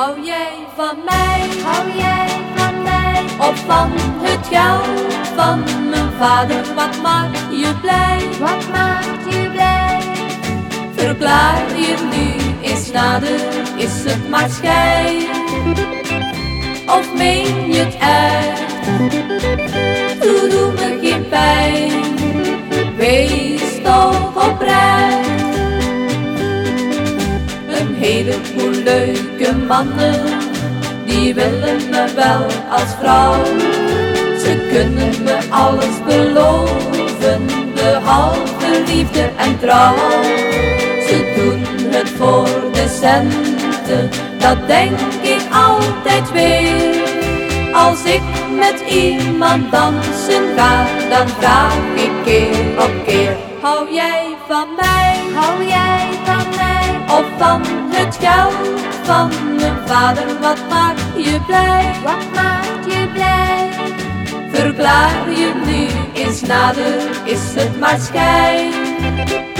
Hou jij van mij? Hou jij van mij? Of van het geld van mijn vader? Wat maakt je blij? Wat maakt je blij? Verklaar je nu is nader, is het maar schijn? Of meen je het echt? Heleboel leuke mannen, die willen me wel als vrouw. Ze kunnen me alles beloven, behalve liefde en trouw. Ze doen het voor de centen, dat denk ik altijd weer. Als ik met iemand dansen ga, dan vraag ik keer op keer. Hou jij van mij? Hou jij van mij? Van mijn vader, wat maakt je blij? Wat maakt je blij? Verklaar je nu eens nader, is het maar schijn?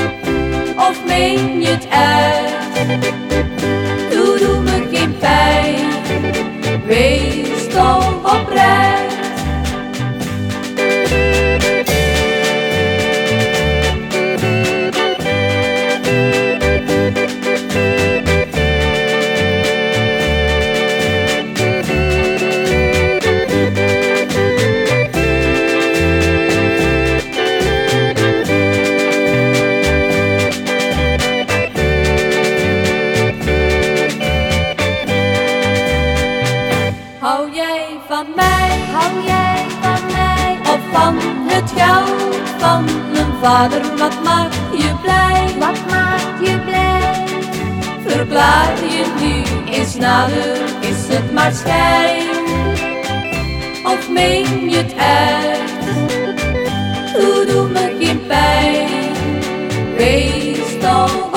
Hou jij van mij? Hou jij van mij? Of van het goud van mijn vader? Wat maakt je blij? Wat maakt je blij? Verklaar je nu eens nader, is het maar schijn? Of meen je het uit? Doe, doe me geen pijn. Wees toch